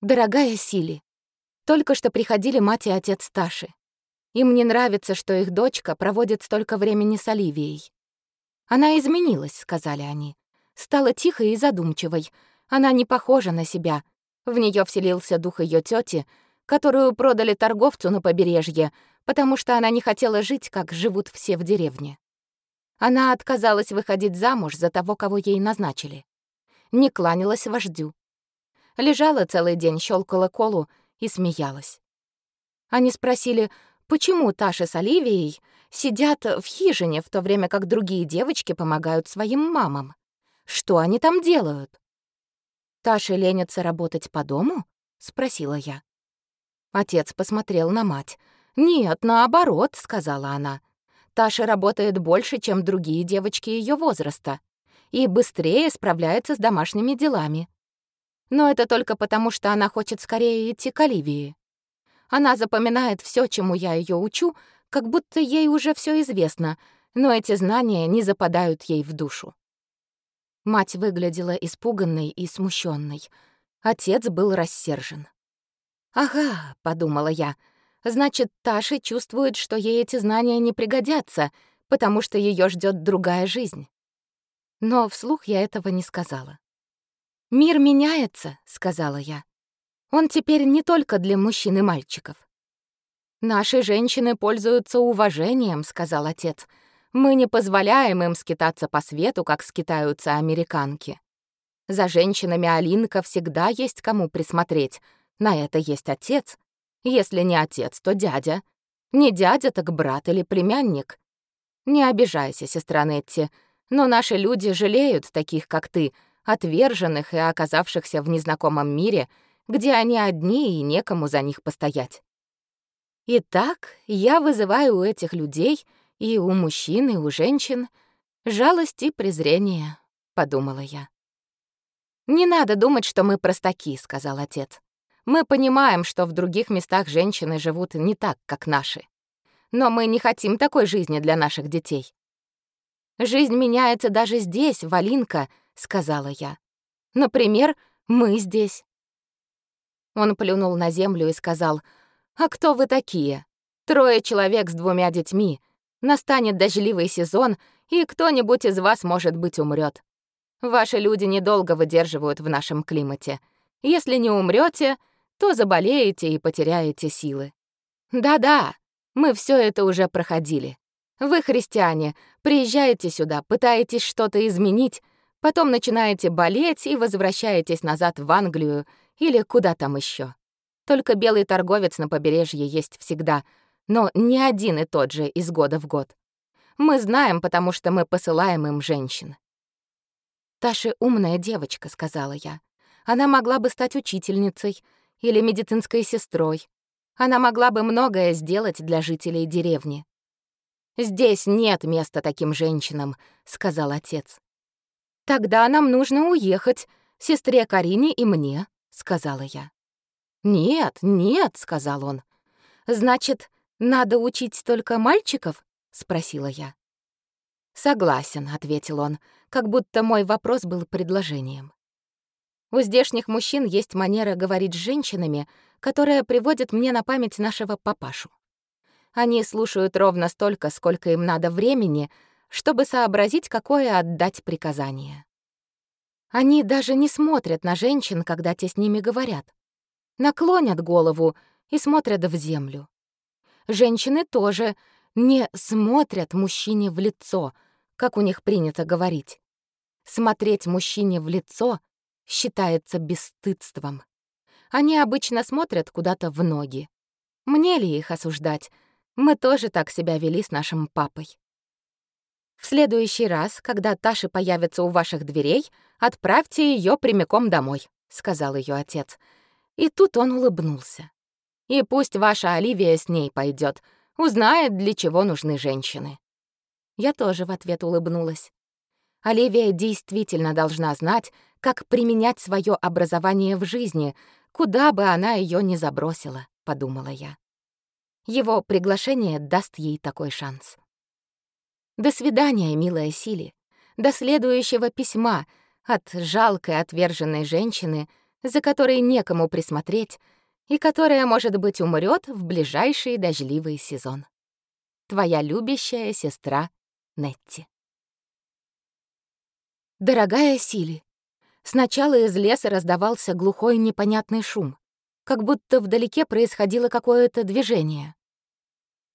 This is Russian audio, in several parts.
Дорогая Сили, только что приходили мать и отец Таши. Им не нравится, что их дочка проводит столько времени с Оливией. Она изменилась, сказали они. Стала тихой и задумчивой. Она не похожа на себя. В нее вселился дух ее тети, которую продали торговцу на побережье, потому что она не хотела жить, как живут все в деревне. Она отказалась выходить замуж за того, кого ей назначили. Не кланялась вождю. Лежала целый день, щелкала колу и смеялась. Они спросили, почему Таша с Оливией сидят в хижине, в то время как другие девочки помогают своим мамам. Что они там делают? «Таша ленится работать по дому?» — спросила я. Отец посмотрел на мать. «Нет, наоборот», — сказала она. «Таша работает больше, чем другие девочки ее возраста, и быстрее справляется с домашними делами. Но это только потому, что она хочет скорее идти к Оливии. Она запоминает все, чему я ее учу, как будто ей уже все известно, но эти знания не западают ей в душу. Мать выглядела испуганной и смущенной. Отец был рассержен. «Ага», — подумала я, — «значит, Таша чувствует, что ей эти знания не пригодятся, потому что ее ждет другая жизнь». Но вслух я этого не сказала. «Мир меняется», — сказала я. «Он теперь не только для мужчин и мальчиков. «Наши женщины пользуются уважением», — сказал отец. «Мы не позволяем им скитаться по свету, как скитаются американки. За женщинами Алинка всегда есть кому присмотреть. На это есть отец. Если не отец, то дядя. Не дядя, так брат или племянник. Не обижайся, сестра Нетти, но наши люди жалеют таких, как ты, отверженных и оказавшихся в незнакомом мире, где они одни и некому за них постоять. Итак, я вызываю у этих людей, и у мужчин, и у женщин, жалость и презрение, — подумала я. «Не надо думать, что мы простаки», — сказал отец. «Мы понимаем, что в других местах женщины живут не так, как наши. Но мы не хотим такой жизни для наших детей». «Жизнь меняется даже здесь, Валинка», — сказала я. «Например, мы здесь». Он плюнул на землю и сказал — «А кто вы такие? Трое человек с двумя детьми. Настанет дождливый сезон, и кто-нибудь из вас, может быть, умрет. Ваши люди недолго выдерживают в нашем климате. Если не умрете, то заболеете и потеряете силы. Да-да, мы все это уже проходили. Вы, христиане, приезжаете сюда, пытаетесь что-то изменить, потом начинаете болеть и возвращаетесь назад в Англию или куда там еще. Только белый торговец на побережье есть всегда, но не один и тот же из года в год. Мы знаем, потому что мы посылаем им женщин. «Таша умная девочка», — сказала я. «Она могла бы стать учительницей или медицинской сестрой. Она могла бы многое сделать для жителей деревни». «Здесь нет места таким женщинам», — сказал отец. «Тогда нам нужно уехать, сестре Карине и мне», — сказала я. «Нет, нет», — сказал он. «Значит, надо учить только мальчиков?» — спросила я. «Согласен», — ответил он, как будто мой вопрос был предложением. У здешних мужчин есть манера говорить с женщинами, которая приводит мне на память нашего папашу. Они слушают ровно столько, сколько им надо времени, чтобы сообразить, какое отдать приказание. Они даже не смотрят на женщин, когда те с ними говорят наклонят голову и смотрят в землю. Женщины тоже не смотрят мужчине в лицо, как у них принято говорить. Смотреть мужчине в лицо считается бесстыдством. Они обычно смотрят куда-то в ноги. Мне ли их осуждать? Мы тоже так себя вели с нашим папой. В следующий раз, когда Таша появится у ваших дверей, отправьте ее прямиком домой, сказал ее отец. И тут он улыбнулся. И пусть ваша Оливия с ней пойдет, узнает, для чего нужны женщины. Я тоже в ответ улыбнулась. Оливия действительно должна знать, как применять свое образование в жизни, куда бы она ее ни забросила, подумала я. Его приглашение даст ей такой шанс. До свидания, милая Сили. До следующего письма от жалкой отверженной женщины, за которой некому присмотреть и которая, может быть, умрет в ближайший дождливый сезон. Твоя любящая сестра Нетти. Дорогая Сили, сначала из леса раздавался глухой непонятный шум, как будто вдалеке происходило какое-то движение.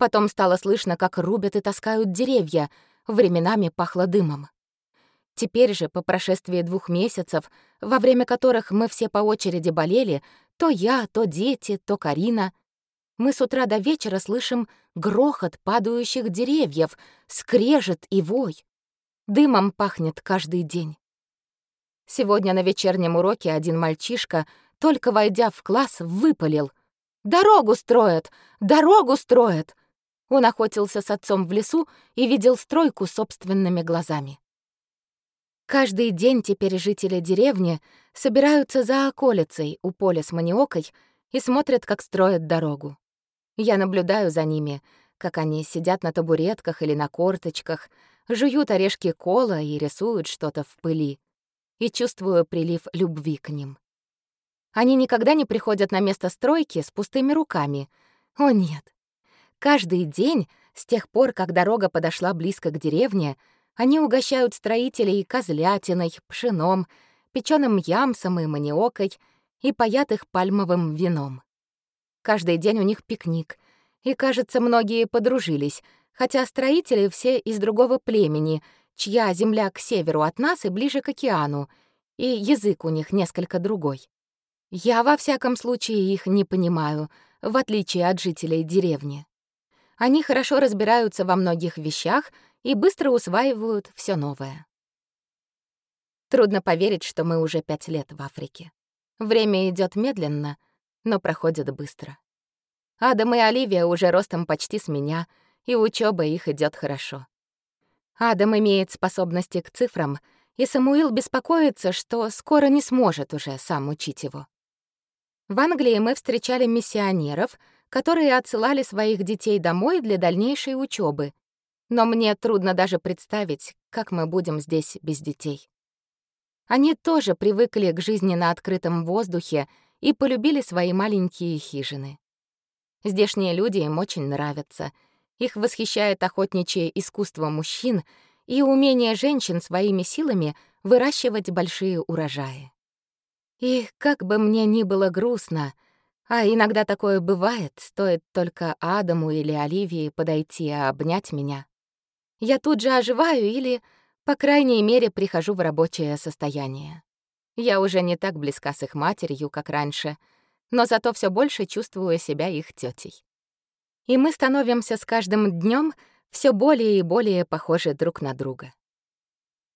Потом стало слышно, как рубят и таскают деревья, временами пахло дымом. Теперь же, по прошествии двух месяцев, во время которых мы все по очереди болели, то я, то дети, то Карина, мы с утра до вечера слышим грохот падающих деревьев, скрежет и вой. Дымом пахнет каждый день. Сегодня на вечернем уроке один мальчишка, только войдя в класс, выпалил. «Дорогу строят! Дорогу строят!» Он охотился с отцом в лесу и видел стройку собственными глазами. Каждый день теперь жители деревни собираются за околицей у поля с маниокой и смотрят, как строят дорогу. Я наблюдаю за ними, как они сидят на табуретках или на корточках, жуют орешки кола и рисуют что-то в пыли, и чувствую прилив любви к ним. Они никогда не приходят на место стройки с пустыми руками. О нет. Каждый день, с тех пор, как дорога подошла близко к деревне, они угощают строителей козлятиной, пшеном, печеным ямсом и маниокой и поят их пальмовым вином. Каждый день у них пикник, и, кажется, многие подружились, хотя строители все из другого племени, чья земля к северу от нас и ближе к океану, и язык у них несколько другой. Я, во всяком случае, их не понимаю, в отличие от жителей деревни. Они хорошо разбираются во многих вещах и быстро усваивают все новое. Трудно поверить, что мы уже пять лет в Африке. Время идет медленно, но проходит быстро. Адам и Оливия уже ростом почти с меня, и учеба их идет хорошо. Адам имеет способности к цифрам, и Самуил беспокоится, что скоро не сможет уже сам учить его. В Англии мы встречали миссионеров, которые отсылали своих детей домой для дальнейшей учебы, но мне трудно даже представить, как мы будем здесь без детей. Они тоже привыкли к жизни на открытом воздухе и полюбили свои маленькие хижины. Здешние люди им очень нравятся. Их восхищает охотничье искусство мужчин и умение женщин своими силами выращивать большие урожаи. И как бы мне ни было грустно, а иногда такое бывает, стоит только Адаму или Оливии подойти и обнять меня, я тут же оживаю или, по крайней мере, прихожу в рабочее состояние. Я уже не так близка с их матерью, как раньше, но зато все больше чувствую себя их тетей. И мы становимся с каждым днем все более и более похожи друг на друга.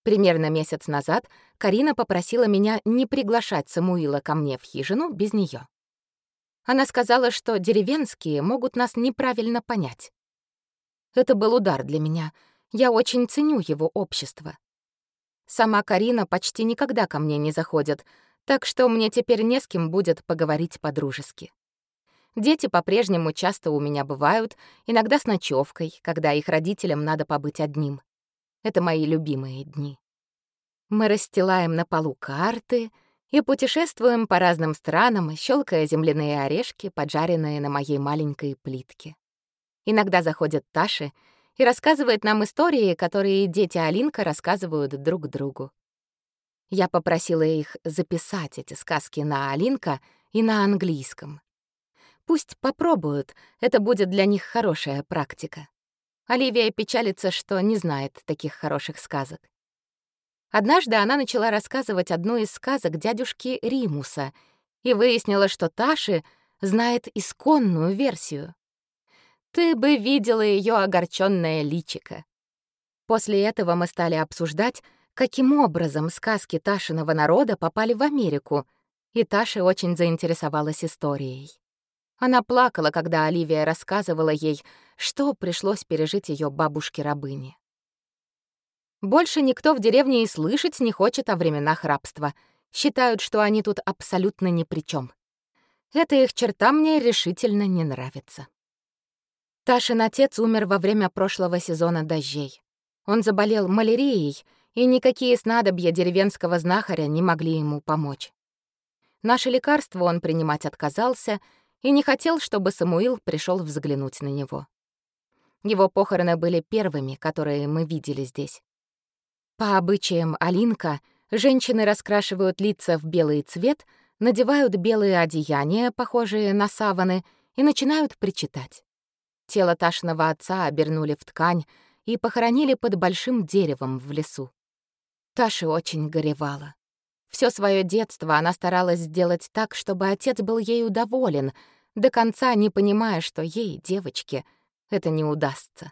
Примерно месяц назад Карина попросила меня не приглашать Самуила ко мне в хижину без нее. Она сказала, что деревенские могут нас неправильно понять. Это был удар для меня — я очень ценю его общество. Сама Карина почти никогда ко мне не заходит, так что мне теперь не с кем будет поговорить по-дружески. Дети по-прежнему часто у меня бывают, иногда с ночевкой, когда их родителям надо побыть одним. Это мои любимые дни. Мы расстилаем на полу карты и путешествуем по разным странам, щелкая земляные орешки, поджаренные на моей маленькой плитке. Иногда заходят Таши — и рассказывает нам истории, которые дети Алинка рассказывают друг другу. Я попросила их записать эти сказки на Алинка и на английском. Пусть попробуют, это будет для них хорошая практика. Оливия печалится, что не знает таких хороших сказок. Однажды она начала рассказывать одну из сказок дядюшки Римуса и выяснила, что Таши знает исконную версию. Ты бы видела ее огорченное личико. После этого мы стали обсуждать, каким образом сказки Ташиного народа попали в Америку, и Таша очень заинтересовалась историей. Она плакала, когда Оливия рассказывала ей, что пришлось пережить ее бабушке-рабыне. Больше никто в деревне и слышать не хочет о временах рабства. Считают, что они тут абсолютно ни при чем. Эта их черта мне решительно не нравится. Ташин отец умер во время прошлого сезона дождей. Он заболел малярией, и никакие снадобья деревенского знахаря не могли ему помочь. Наше лекарство он принимать отказался и не хотел, чтобы Самуил пришел взглянуть на него. Его похороны были первыми, которые мы видели здесь. По обычаям Алинка, женщины раскрашивают лица в белый цвет, надевают белые одеяния, похожие на саваны, и начинают причитать. Тело Ташиного отца обернули в ткань и похоронили под большим деревом в лесу. Таша очень горевала. Всё своё детство она старалась сделать так, чтобы отец был ею доволен, до конца не понимая, что ей, девочке, это не удастся.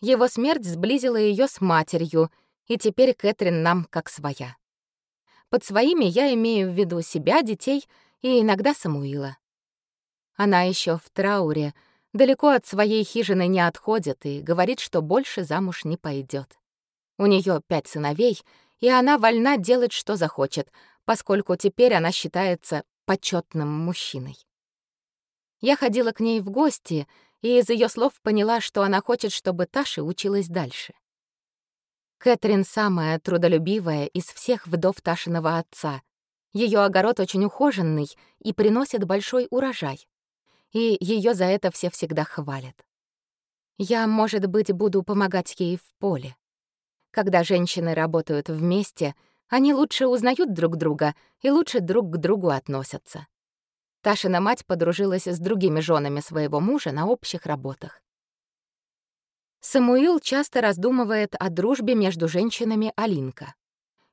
Его смерть сблизила её с матерью, и теперь Кэтрин нам как своя. Под своими я имею в виду себя, детей и иногда Самуила. Она ещё в трауре, далеко от своей хижины не отходит и говорит, что больше замуж не пойдет. У неё пять сыновей, и она вольна делать, что захочет, поскольку теперь она считается почетным мужчиной. Я ходила к ней в гости, и из ее слов поняла, что она хочет, чтобы Таша училась дальше. Кэтрин самая трудолюбивая из всех вдов Ташиного отца. Ее огород очень ухоженный и приносит большой урожай. И ее за это все всегда хвалят. Я, может быть, буду помогать ей в поле. Когда женщины работают вместе, они лучше узнают друг друга и лучше друг к другу относятся. Ташина мать подружилась с другими женами своего мужа на общих работах. Самуил часто раздумывает о дружбе между женщинами Алинка.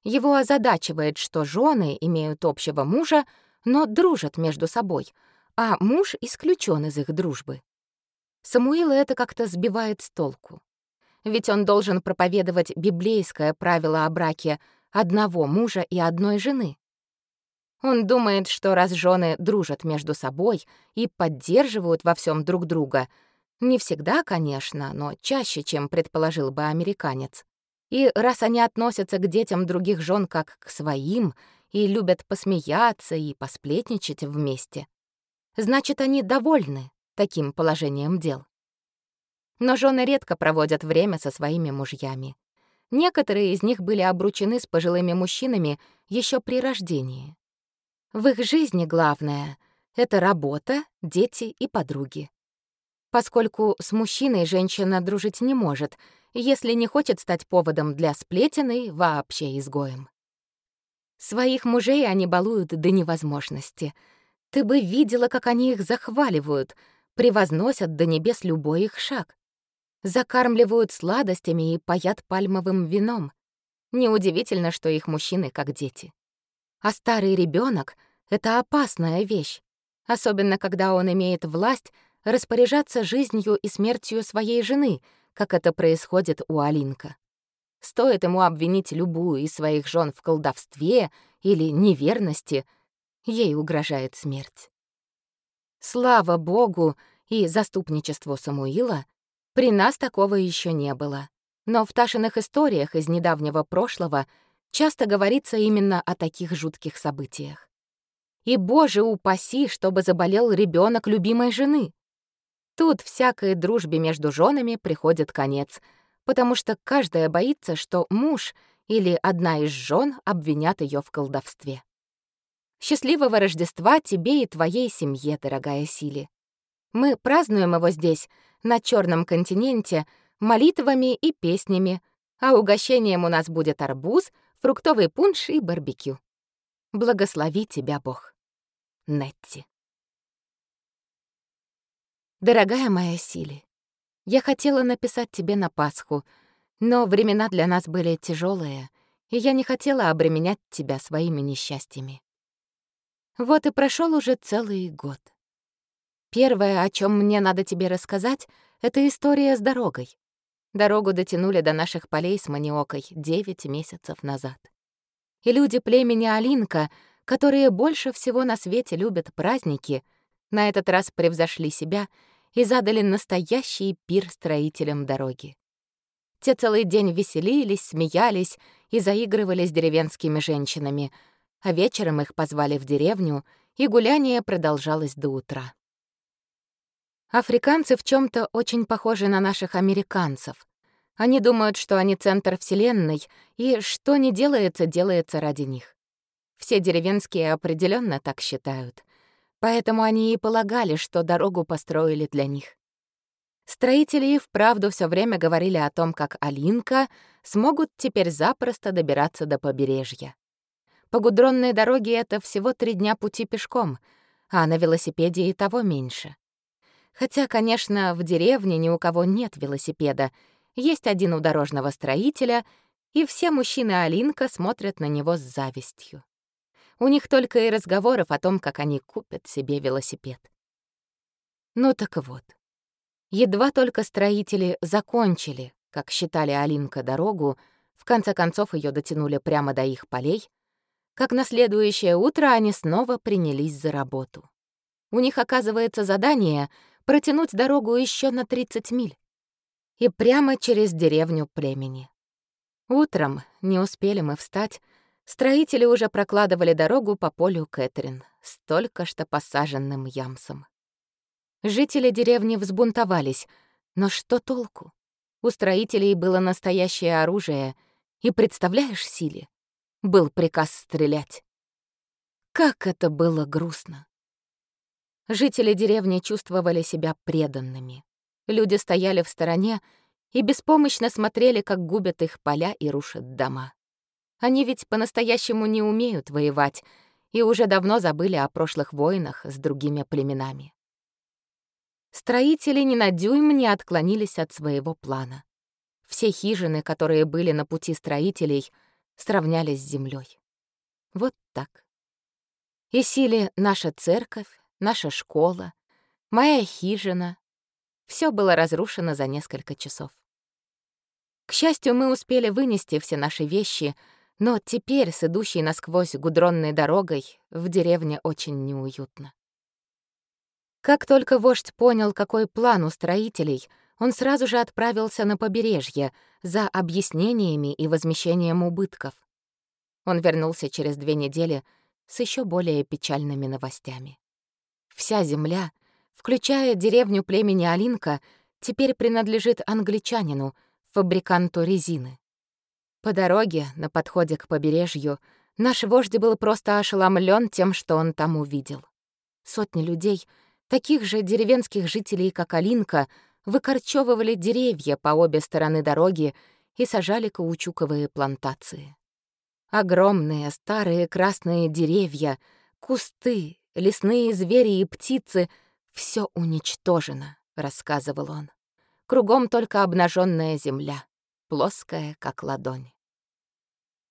Его озадачивает, что жены имеют общего мужа, но дружат между собой, а муж исключен из их дружбы. Самуила это как-то сбивает с толку ведь он должен проповедовать библейское правило о браке одного мужа и одной жены. Он думает, что раз жены дружат между собой и поддерживают во всем друг друга, не всегда, конечно, но чаще, чем предположил бы американец. И раз они относятся к детям других жен как к своим и любят посмеяться и посплетничать вместе, значит, они довольны таким положением дел. Но жены редко проводят время со своими мужьями. Некоторые из них были обручены с пожилыми мужчинами еще при рождении. В их жизни главное — это работа, дети и подруги. Поскольку с мужчиной женщина дружить не может, если не хочет стать поводом для сплетен и вообще изгоем. Своих мужей они балуют до невозможности. Ты бы видела, как они их захваливают, превозносят до небес любой их шаг закармливают сладостями и паят пальмовым вином. Неудивительно, что их мужчины как дети. А старый ребенок это опасная вещь, особенно когда он имеет власть распоряжаться жизнью и смертью своей жены, как это происходит у Алинка. Стоит ему обвинить любую из своих жен в колдовстве или неверности, ей угрожает смерть. Слава Богу и заступничеству Самуила при нас такого еще не было. Но в Ташиных историях из недавнего прошлого часто говорится именно о таких жутких событиях. И, боже упаси, чтобы заболел ребенок любимой жены. Тут всякой дружбе между женами приходит конец, потому что каждая боится, что муж или одна из жен обвинят ее в колдовстве. Счастливого Рождества тебе и твоей семье, дорогая Сили. Мы празднуем его здесь, на Черном континенте, молитвами и песнями, а угощением у нас будет арбуз, фруктовый пунш и барбекю. Благослови тебя, Бог. Нетти. Дорогая моя Сили, я хотела написать тебе на Пасху, но времена для нас были тяжелые, и я не хотела обременять тебя своими несчастьями. Вот и прошел уже целый год. Первое, о чем мне надо тебе рассказать, это история с дорогой. Дорогу дотянули до наших полей с маниокой 9 месяцев назад. И люди племени Алинка, которые больше всего на свете любят праздники, на этот раз превзошли себя и задали настоящий пир строителям дороги. Те целый день веселились, смеялись и заигрывали с деревенскими женщинами, а вечером их позвали в деревню, и гуляние продолжалось до утра. Африканцы в чем то очень похожи на наших американцев. Они думают, что они центр Вселенной, и что не делается, делается ради них. Все деревенские определенно так считают. Поэтому они и полагали, что дорогу построили для них. Строители и вправду все время говорили о том, как Алинка смогут теперь запросто добираться до побережья. По гудронной дороге это всего три дня пути пешком, а на велосипеде и того меньше. Хотя, конечно, в деревне ни у кого нет велосипеда, есть один у дорожного строителя, и все мужчины Алинка смотрят на него с завистью. У них только и разговоров о том, как они купят себе велосипед. Ну так вот. Едва только строители закончили, как считали Алинка, дорогу, в конце концов ее дотянули прямо до их полей, как на следующее утро они снова принялись за работу. У них, оказывается, задание протянуть дорогу еще на 30 миль. И прямо через деревню племени. Утром, не успели мы встать, строители уже прокладывали дорогу по полю Кэтрин с только что посаженным ямсом. Жители деревни взбунтовались, но что толку? У строителей было настоящее оружие, и, представляешь, Силе, был приказ стрелять. Как это было грустно. Жители деревни чувствовали себя преданными. Люди стояли в стороне и беспомощно смотрели, как губят их поля и рушат дома. Они ведь по-настоящему не умеют воевать и уже давно забыли о прошлых войнах с другими племенами. Строители ни на дюйм не отклонились от своего плана. Все хижины, которые были на пути строителей, сравнялись с землей. Вот так. И силе наша церковь, наша школа, моя хижина. Все было разрушено за несколько часов. К счастью, мы успели вынести все наши вещи, но теперь с идущей насквозь гудронной дорогой в деревне очень неуютно. Как только вождь понял, какой план у строителей, он сразу же отправился на побережье за объяснениями и возмещением убытков. Он вернулся через две недели с еще более печальными новостями. Вся земля, включая деревню племени Алинка, теперь принадлежит англичанину, фабриканту резины. По дороге, на подходе к побережью, наш вождь был просто ошеломлен тем, что он там увидел. Сотни людей, таких же деревенских жителей, как Алинка, выкорчевывали деревья по обе стороны дороги и сажали каучуковые плантации. Огромные старые красные деревья, кусты, Лесные звери и птицы — все уничтожено, — рассказывал он. Кругом только обнаженная земля, плоская, как ладонь.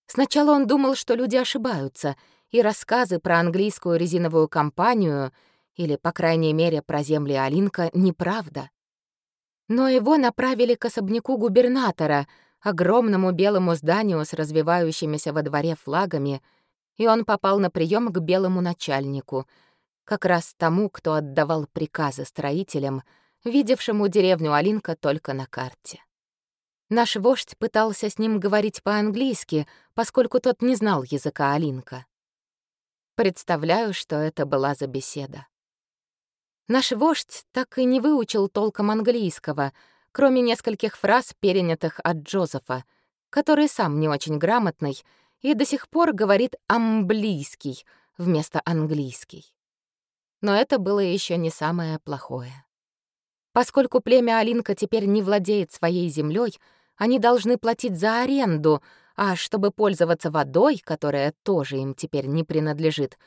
Сначала он думал, что люди ошибаются, и рассказы про английскую резиновую компанию или, по крайней мере, про земли Алинка — неправда. Но его направили к особняку губернатора, огромному белому зданию с развивающимися во дворе флагами — и он попал на прием к белому начальнику, как раз тому, кто отдавал приказы строителям, видевшему деревню Алинка только на карте. Наш вождь пытался с ним говорить по-английски, поскольку тот не знал языка Алинка. Представляю, что это была за беседа. Наш вождь так и не выучил толком английского, кроме нескольких фраз, перенятых от Джозефа, который сам не очень грамотный и до сих пор говорит «амблийский» вместо «английский». Но это было еще не самое плохое. Поскольку племя Алинка теперь не владеет своей землей, они должны платить за аренду, а чтобы пользоваться водой, которая тоже им теперь не принадлежит,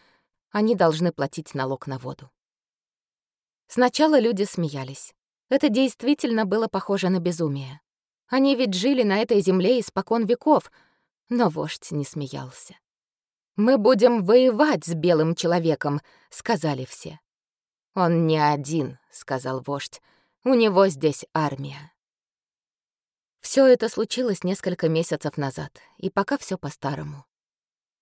они должны платить налог на воду. Сначала люди смеялись. Это действительно было похоже на безумие. Они ведь жили на этой земле испокон веков — но вождь не смеялся. «Мы будем воевать с белым человеком», — сказали все. «Он не один», — сказал вождь. «У него здесь армия». Все это случилось несколько месяцев назад, и пока все по-старому.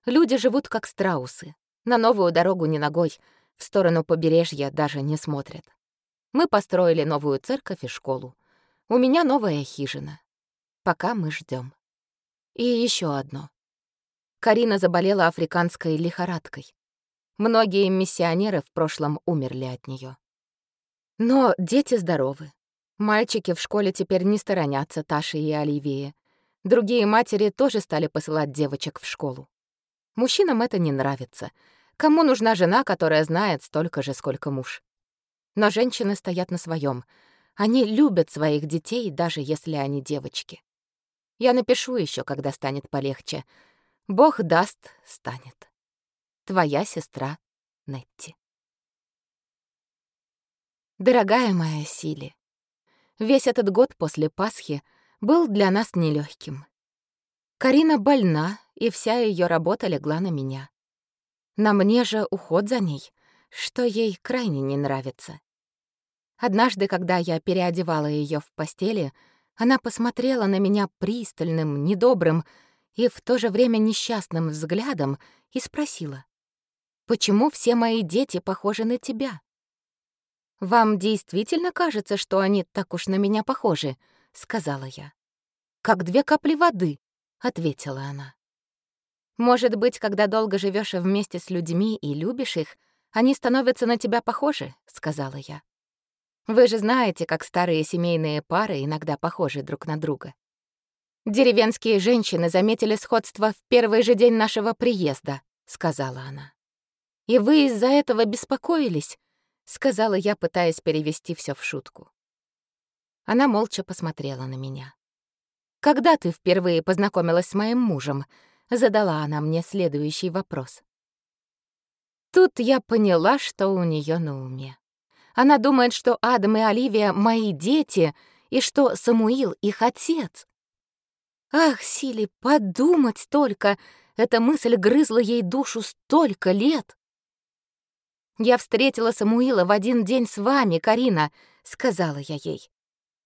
Люди живут как страусы. На новую дорогу не ногой, в сторону побережья даже не смотрят. Мы построили новую церковь и школу. У меня новая хижина. Пока мы ждем. И еще одно. Карина заболела африканской лихорадкой. Многие миссионеры в прошлом умерли от нее. Но дети здоровы. Мальчики в школе теперь не сторонятся Таши и Оливии. Другие матери тоже стали посылать девочек в школу. Мужчинам это не нравится. Кому нужна жена, которая знает столько же, сколько муж? Но женщины стоят на своем. Они любят своих детей, даже если они девочки. Я напишу еще, когда станет полегче. Бог даст, станет. Твоя сестра Нетти. Дорогая моя Сили, весь этот год после Пасхи был для нас нелегким. Карина больна, и вся ее работа легла на меня. На мне же уход за ней, что ей крайне не нравится. Однажды, когда я переодевала ее в постели, она посмотрела на меня пристальным, недобрым и в то же время несчастным взглядом и спросила, «Почему все мои дети похожи на тебя?» «Вам действительно кажется, что они так уж на меня похожи?» — сказала я. «Как две капли воды», — ответила она. «Может быть, когда долго живешь вместе с людьми и любишь их, они становятся на тебя похожи», — сказала я. Вы же знаете, как старые семейные пары иногда похожи друг на друга. Деревенские женщины заметили сходство в первый же день нашего приезда, сказала она. И вы из-за этого беспокоились, сказала я, пытаясь перевести все в шутку. Она молча посмотрела на меня. Когда ты впервые познакомилась с моим мужем? задала она мне следующий вопрос. Тут я поняла, что у нее на уме. Она думает, что Адам и Оливия — мои дети, и что Самуил — их отец. Ах, Сили, подумать только! Эта мысль грызла ей душу столько лет. «Я встретила Самуила в один день с вами, Карина», — сказала я ей.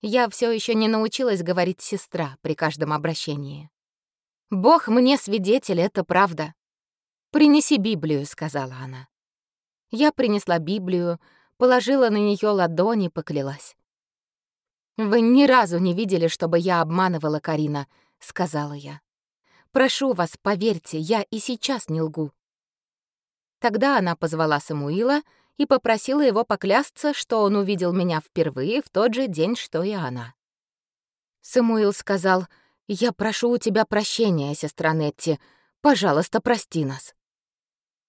Я все еще не научилась говорить «сестра» при каждом обращении. «Бог мне свидетель, это правда». «Принеси Библию», — сказала она. Я принесла Библию, положила на нее ладони и поклялась. «Вы ни разу не видели, чтобы я обманывала Карина», — сказала я. «Прошу вас, поверьте, я и сейчас не лгу». Тогда она позвала Самуила и попросила его поклясться, что он увидел меня впервые в тот же день, что и она. Самуил сказал, «Я прошу у тебя прощения, сестра Нетти. Пожалуйста, прости нас».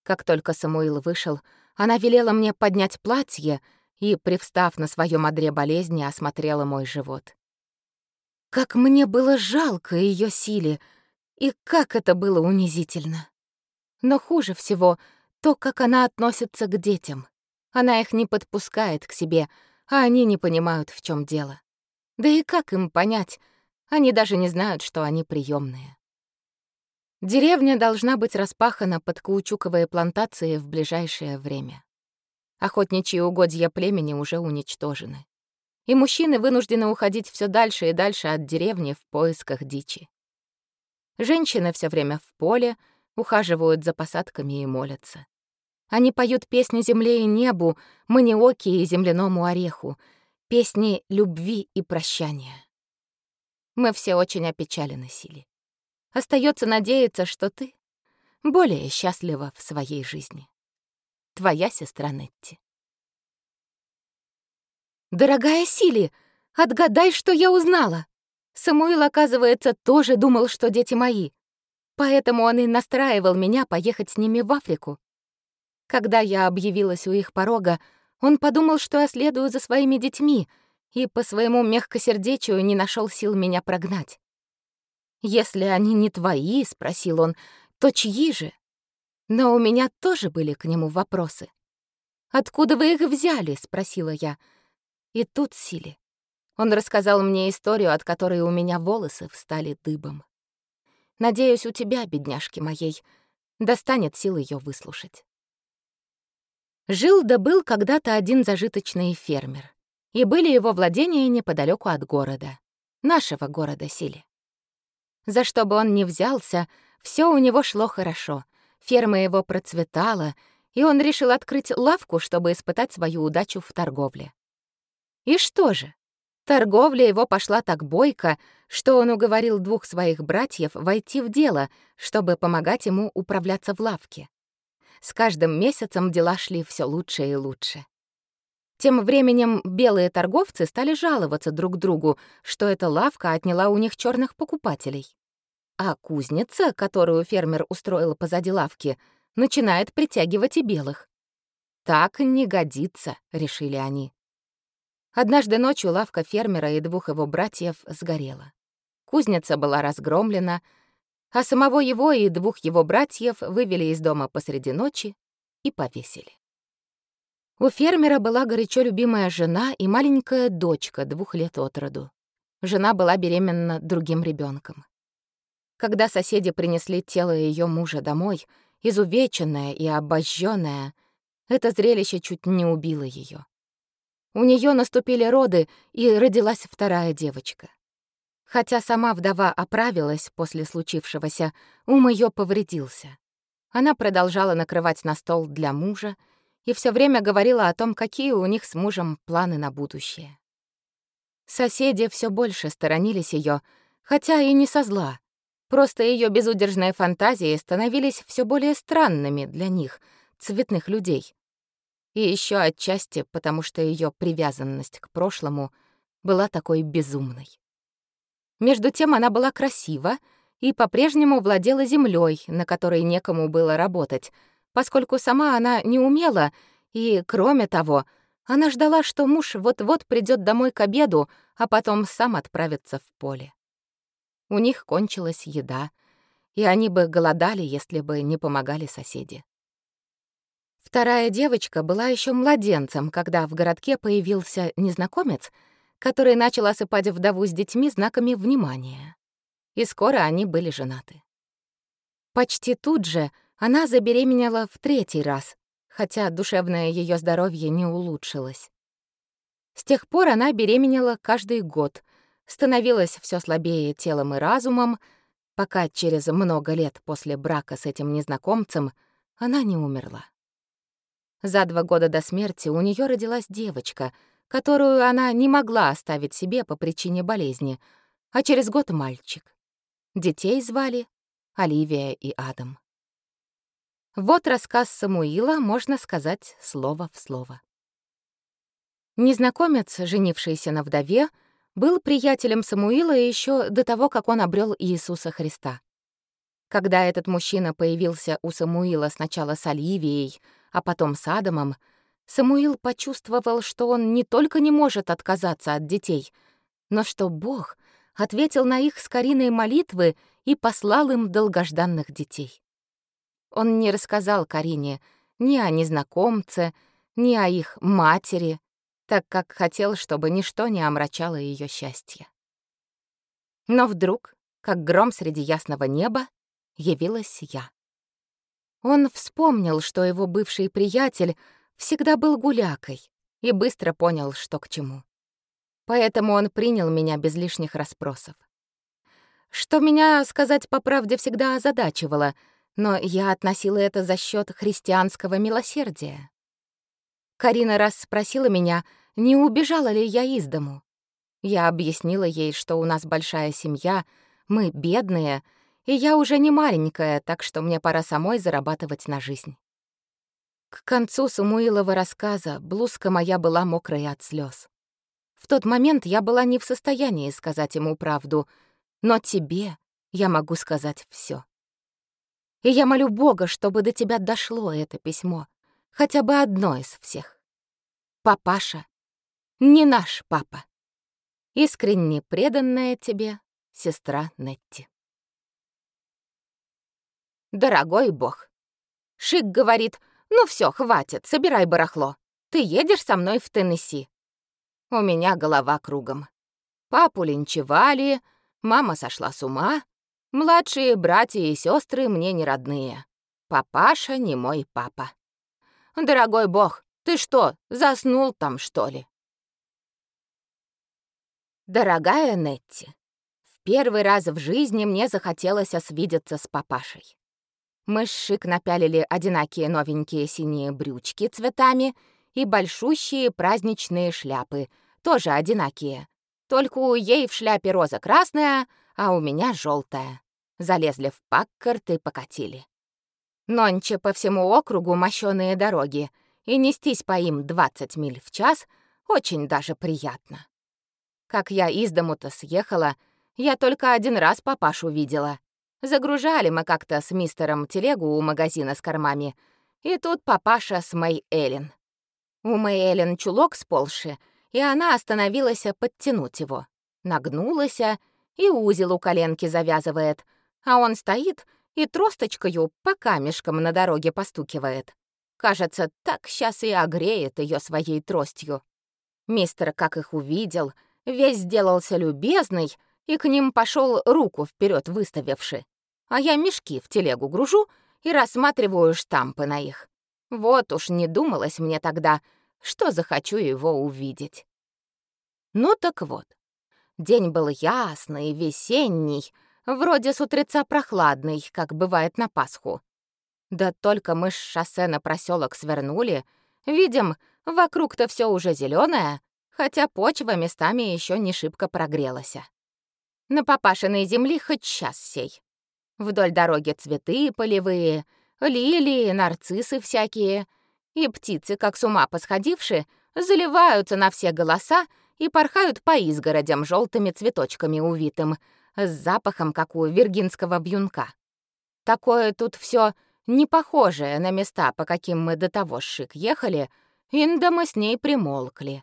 Как только Самуил вышел, она велела мне поднять платье и, привстав на своем одре болезни, осмотрела мой живот. Как мне было жалко ее силе, и как это было унизительно. Но хуже всего то, как она относится к детям. Она их не подпускает к себе, а они не понимают, в чем дело. Да и как им понять? Они даже не знают, что они приемные. Деревня должна быть распахана под каучуковые плантации в ближайшее время. Охотничьи угодья племени уже уничтожены. И мужчины вынуждены уходить все дальше и дальше от деревни в поисках дичи. Женщины все время в поле, ухаживают за посадками и молятся. Они поют песни земле и небу, маниоке и земляному ореху, песни любви и прощания. Мы все очень опечалены, Сили. Остается надеяться, что ты более счастлива в своей жизни. Твоя сестра Нетти. «Дорогая Сили, отгадай, что я узнала!» Самуил, оказывается, тоже думал, что дети мои. Поэтому он и настраивал меня поехать с ними в Африку. Когда я объявилась у их порога, он подумал, что я следую за своими детьми, и по своему мягкосердечию не нашел сил меня прогнать. «Если они не твои, — спросил он, — то чьи же?» Но у меня тоже были к нему вопросы. «Откуда вы их взяли?» — спросила я. И тут Сили. Он рассказал мне историю, от которой у меня волосы встали дыбом. Надеюсь, у тебя, бедняжки моей, достанет сил ее выслушать. Жил да был когда-то один зажиточный фермер, и были его владения неподалеку от города, нашего города Сили. За что бы он ни взялся, все у него шло хорошо. Ферма его процветала, и он решил открыть лавку, чтобы испытать свою удачу в торговле. И что же? Торговля его пошла так бойко, что он уговорил двух своих братьев войти в дело, чтобы помогать ему управляться в лавке. С каждым месяцем дела шли все лучше и лучше. Тем временем белые торговцы стали жаловаться друг другу, что эта лавка отняла у них черных покупателей. а кузница, которую фермер устроил позади лавки, начинает притягивать и белых. «Так не годится», — решили они. Однажды ночью лавка фермера и двух его братьев сгорела. Кузница была разгромлена, а самого его и двух его братьев вывели из дома посреди ночи и повесили. У фермера была горячо любимая жена и маленькая дочка двух лет от роду. Жена была беременна другим ребенком. Когда соседи принесли тело ее мужа домой, изувеченное и обожженное, это зрелище чуть не убило ее. У нее наступили роды, и родилась вторая девочка. Хотя сама вдова оправилась после случившегося, ум ее повредился. Она продолжала накрывать на стол для мужа и все время говорила о том, какие у них с мужем планы на будущее. Соседи все больше сторонились ее, хотя и не со зла. Просто ее безудержные фантазии становились все более странными для них, цветных людей. И еще отчасти потому, что ее привязанность к прошлому была такой безумной. Между тем она была красива и по-прежнему владела землей, на которой некому было работать, поскольку сама она не умела, и, кроме того, она ждала, что муж вот-вот придет домой к обеду, а потом сам отправится в поле. У них кончилась еда, и они бы голодали, если бы не помогали соседи. Вторая девочка была еще младенцем, когда в городке появился незнакомец, который начал осыпать вдову с детьми знаками внимания. И скоро они были женаты. Почти тут же она забеременела в третий раз, хотя душевное ее здоровье не улучшилось. С тех пор она беременела каждый год, становилась все слабее телом и разумом, пока через много лет после брака с этим незнакомцем она не умерла. За два года до смерти у нее родилась девочка, которую она не могла оставить себе по причине болезни, а через год мальчик. Детей звали Оливия и Адам. Вот рассказ Самуила, можно сказать, слово в слово. Незнакомец, женившийся на вдове, был приятелем Самуила еще до того, как он обрел Иисуса Христа. Когда этот мужчина появился у Самуила сначала с Оливией, а потом с Адамом, Самуил почувствовал, что он не только не может отказаться от детей, но что Бог ответил на их с молитвы и послал им долгожданных детей. Он не рассказал Карине ни о незнакомце, ни о их матери, так как хотел, чтобы ничто не омрачало ее счастье. Но вдруг, как гром среди ясного неба, явилась я. Он вспомнил, что его бывший приятель всегда был гулякой и быстро понял, что к чему. Поэтому он принял меня без лишних расспросов. Что меня, сказать по правде, всегда озадачивало, но я относила это за счет христианского милосердия. Карина раз спросила меня, не убежала ли я из дому. Я объяснила ей, что у нас большая семья, мы бедные — и я уже не маленькая, так что мне пора самой зарабатывать на жизнь. К концу Самуилова рассказа блузка моя была мокрая от слез. В тот момент я была не в состоянии сказать ему правду, но тебе я могу сказать все. И я молю Бога, чтобы до тебя дошло это письмо, хотя бы одно из всех. Папаша не наш папа. Искренне преданная тебе сестра Нетти. Дорогой бог. Шик говорит, ну все, хватит, собирай барахло. Ты едешь со мной в Теннесси. У меня голова кругом. Папу линчевали, мама сошла с ума, младшие братья и сестры мне не родные. Папаша не мой папа. Дорогой бог, ты что, заснул там, что ли? Дорогая Нетти, в первый раз в жизни мне захотелось освидеться с папашей. Мы с Шик напялили одинакие новенькие синие брючки цветами и большущие праздничные шляпы, тоже одинакие. Только у ей в шляпе роза красная, а у меня желтая. Залезли в паккарт и покатили. Нонче по всему округу мощёные дороги, и нестись по им 20 миль в час очень даже приятно. Как я из дому-то съехала, я только один раз папашу видела, Загружали мы как-то с мистером телегу у магазина с кормами, и тут папаша с Мэй Эллен. У Мэй Эллен чулок сползши, и она остановилась подтянуть его. Нагнулась и узел у коленки завязывает, а он стоит и тросточкою по камешкам на дороге постукивает. Кажется, так сейчас и огреет ее своей тростью. Мистер, как их увидел, весь сделался любезный и к ним пошел руку вперед выставивши. А я мешки в телегу гружу и рассматриваю штампы на их. Вот уж не думалось мне тогда, что захочу его увидеть. Ну так вот, день был ясный, весенний, вроде с утреца прохладный, как бывает на Пасху. Да только мы с шоссе на проселок свернули, видим, вокруг-то все уже зеленое, хотя почва местами еще не шибко прогрелась. На папашиной земли хоть час сей. Вдоль дороги цветы полевые, лилии, нарциссы всякие, и птицы, как с ума посходившие, заливаются на все голоса и порхают по изгородям желтыми цветочками увитым, с запахом, как у виргинского бьюнка. Такое тут все не похожее на места, по каким мы до того шик ехали, инда мы с ней примолкли.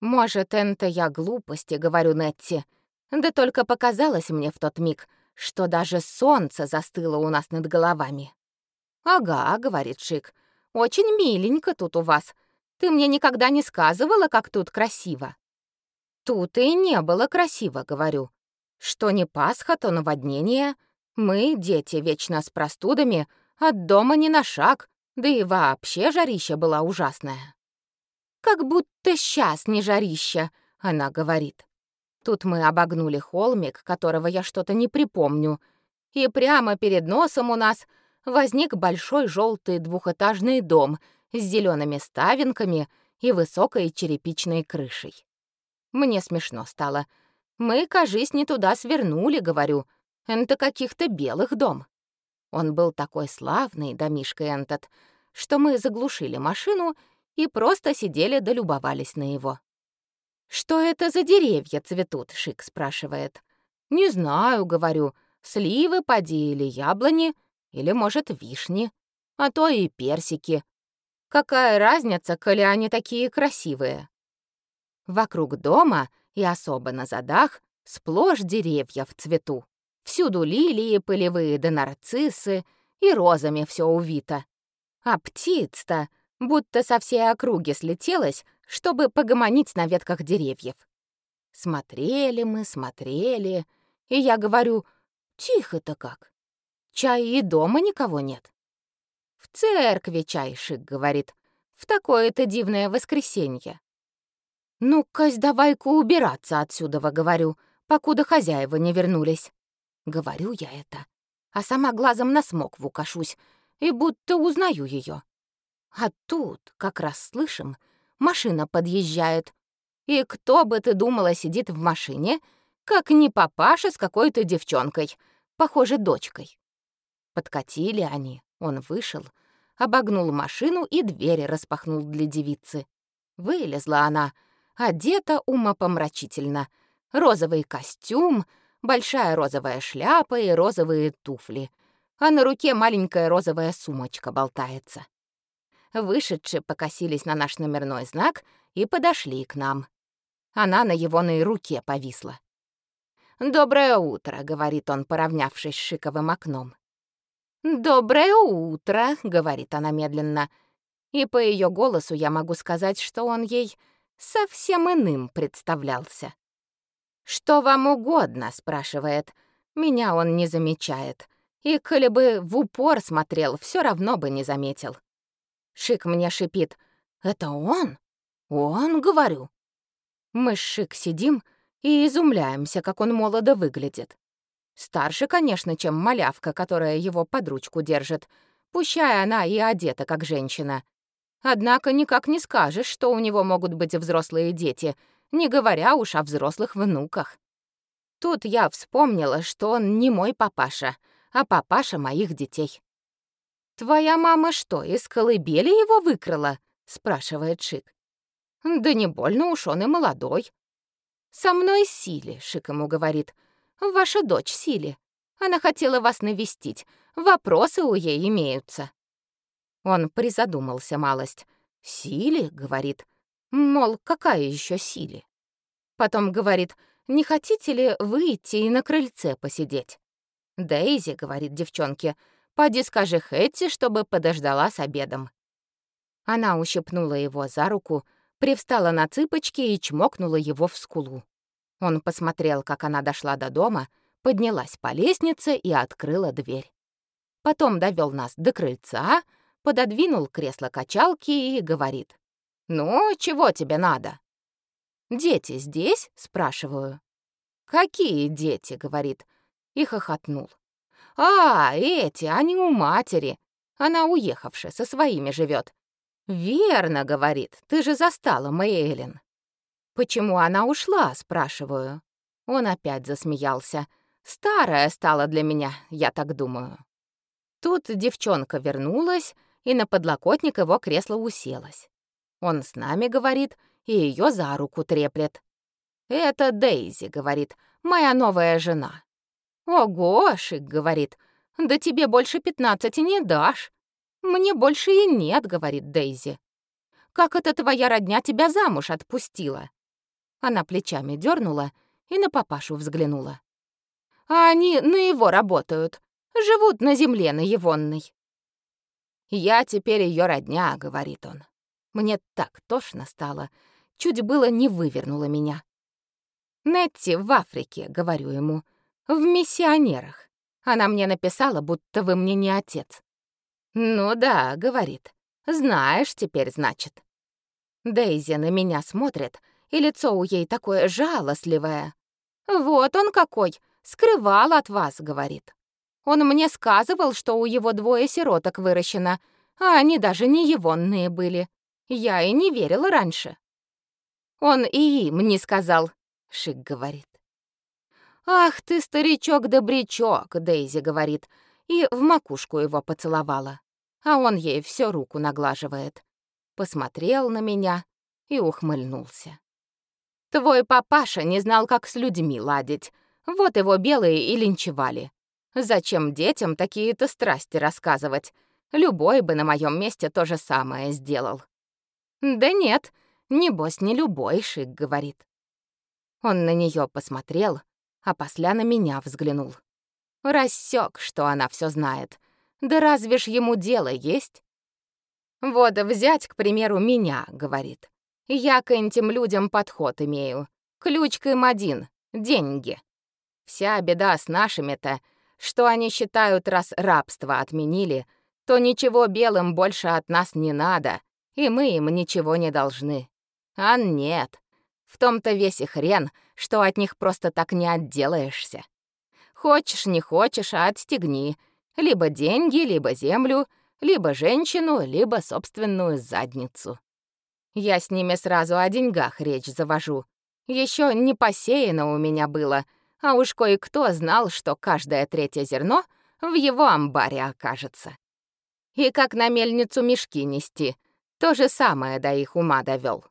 Может, это я глупости, говорю Нетти, да только показалось мне в тот миг, что даже солнце застыло у нас над головами. «Ага», — говорит Шик, — «очень миленько тут у вас. Ты мне никогда не сказывала, как тут красиво». «Тут и не было красиво», — говорю. «Что не Пасха, то наводнение. Мы, дети, вечно с простудами, от дома не на шаг, да и вообще жарища была ужасная». «Как будто сейчас не жарища», — она говорит. Тут мы обогнули холмик, которого я что-то не припомню, и прямо перед носом у нас возник большой желтый двухэтажный дом с зелеными ставинками и высокой черепичной крышей. Мне смешно стало. Мы, кажись, не туда свернули, говорю. Это каких-то белых дом. Он был такой славный, домишка этот, что мы заглушили машину и просто сидели да любовались на его. «Что это за деревья цветут?» — Шик спрашивает. «Не знаю», — говорю. «Сливы, поди, или яблони, или, может, вишни, а то и персики. Какая разница, коли они такие красивые?» Вокруг дома и особо на задах сплошь деревья в цвету. Всюду лилии полевые да нарциссы, и розами все увито. А птиц-то будто со всей округи слетелась, чтобы погомонить на ветках деревьев. Смотрели мы, смотрели, и я говорю, тихо-то как. Чай и дома никого нет. В церкви чай, Шик говорит, в такое-то дивное воскресенье. «Ну-ка, давай-ка убираться отсюда», — говорю, покуда хозяева не вернулись. Говорю я это, а сама глазом на смокву кашусь и будто узнаю ее. А тут как раз слышим, машина подъезжает. И кто бы ты думала сидит в машине, как не папаша с какой-то девчонкой, похоже, дочкой. Подкатили они, он вышел, обогнул машину и двери распахнул для девицы. Вылезла она, одета умопомрачительно. Розовый костюм, большая розовая шляпа и розовые туфли. А на руке маленькая розовая сумочка болтается. Вышедшие покосились на наш номерной знак и подошли к нам. Она на его на руке повисла. «Доброе утро», — говорит он, поравнявшись с шиковым окном. «Доброе утро», — говорит она медленно. И по ее голосу я могу сказать, что он ей совсем иным представлялся. «Что вам угодно?» — спрашивает. Меня он не замечает. И коли бы в упор смотрел, все равно бы не заметил. Шик мне шипит. «Это он? Он, говорю». Мы с Шик сидим и изумляемся, как он молодо выглядит. Старше, конечно, чем малявка, которая его под ручку держит, пущая она и одета, как женщина. Однако никак не скажешь, что у него могут быть взрослые дети, не говоря уж о взрослых внуках. Тут я вспомнила, что он не мой папаша, а папаша моих детей. «Твоя мама что, из колыбели его выкрала?» — спрашивает Шик. «Да не больно уж он и молодой». «Со мной Сили», — Шик ему говорит. «Ваша дочь Сили. Она хотела вас навестить. Вопросы у ей имеются». Он призадумался малость. «Силе?» — говорит. Мол, какая еще силе? Потом говорит, не хотите ли выйти и на крыльце посидеть? Дейзи, говорит девчонке, поди скажи Хэтти, чтобы подождала с обедом. Она ущипнула его за руку, привстала на цыпочки и чмокнула его в скулу. Он посмотрел, как она дошла до дома, поднялась по лестнице и открыла дверь. Потом довел нас до крыльца, пододвинул кресло-качалки и говорит. «Ну, чего тебе надо?» «Дети здесь?» — спрашиваю. «Какие дети?» — говорит. И хохотнул. «А, эти, они у матери. Она уехавшая, со своими живет. «Верно», — говорит, — «ты же застала Мэйлин». «Почему она ушла?» — спрашиваю. Он опять засмеялся. «Старая стала для меня, я так думаю». Тут девчонка вернулась, и на подлокотник его кресла уселась. Он с нами говорит и ее за руку треплет. «Это Дейзи», — говорит, — «моя новая жена». «Ого», — Шик говорит, — «да тебе больше пятнадцати не дашь». «Мне больше и нет», — говорит Дейзи. «Как это твоя родня тебя замуж отпустила?» Она плечами дернула и на папашу взглянула. «А они на его работают, живут на земле на Егонной». «Я теперь ее родня», — говорит он. Мне так тошно стало, чуть было не вывернуло меня. «Нетти в Африке», — говорю ему, — «в миссионерах. Она мне написала, будто вы мне не отец». «Ну да», — говорит, — «знаешь теперь, значит». Дейзи на меня смотрит, и лицо у ей такое жалостливое. «Вот он какой, скрывал от вас», — говорит. «Он мне сказывал, что у его двое сироток выращено, а они даже не егонные были. Я и не верила раньше. Он и им не сказал, Шик говорит. Ах ты, старичок-добрячок, Дейзи говорит, и в макушку его поцеловала. А он ей всю руку наглаживает. Посмотрел на меня и ухмыльнулся. Твой папаша не знал, как с людьми ладить. Вот его белые и линчевали. Зачем детям такие-то страсти рассказывать? Любой бы на моем месте то же самое сделал. «Да нет, небось, не любой шик», — говорит. Он на нее посмотрел, а после на меня взглянул. Рассек, что она все знает. Да разве ж ему дело есть? «Вот взять, к примеру, меня», — говорит. «Я к этим людям подход имею. Ключ к им один — деньги. Вся беда с нашими-то, что они считают, раз рабство отменили, то ничего белым больше от нас не надо, и мы им ничего не должны. А нет, в том-то весь и хрен, что от них просто так не отделаешься. Хочешь, не хочешь, а отстегни. Либо деньги, либо землю, либо женщину, либо собственную задницу. Я с ними сразу о деньгах речь завожу. Еще не посеяно у меня было, а уж кое-кто знал, что каждое третье зерно в его амбаре окажется. И как на мельницу мешки нести — то же самое до их ума довел.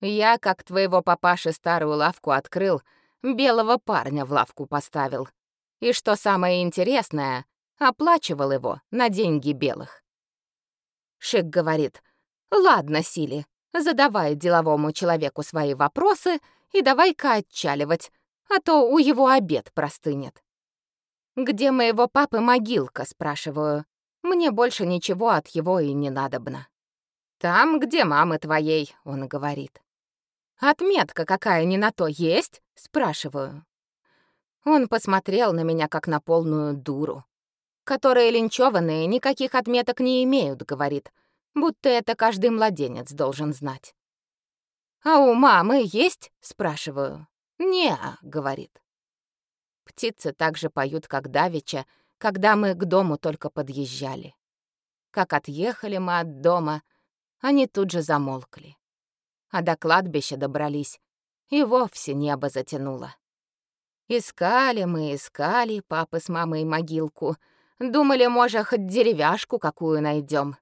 Я, как твоего папаши старую лавку открыл, белого парня в лавку поставил. И что самое интересное, оплачивал его на деньги белых. Шик говорит, «Ладно, Сили, задавай деловому человеку свои вопросы и давай-ка отчаливать, а то у его обед простынет». «Где моего папы могилка?» — спрашиваю. Мне больше ничего от его и не надобно. «Там, где мамы твоей», — он говорит. «Отметка какая ни на то есть?» — спрашиваю. Он посмотрел на меня, как на полную дуру. «Которые линчеванные никаких отметок не имеют», — говорит, будто это каждый младенец должен знать. «А у мамы есть?» — спрашиваю. «Не», — говорит. Птицы также поют, как давеча, когда мы к дому только подъезжали. Как отъехали мы от дома, они тут же замолкли. А до кладбища добрались, и вовсе небо затянуло. Искали мы, искали папы с мамой могилку. Думали, может, хоть деревяшку какую найдем.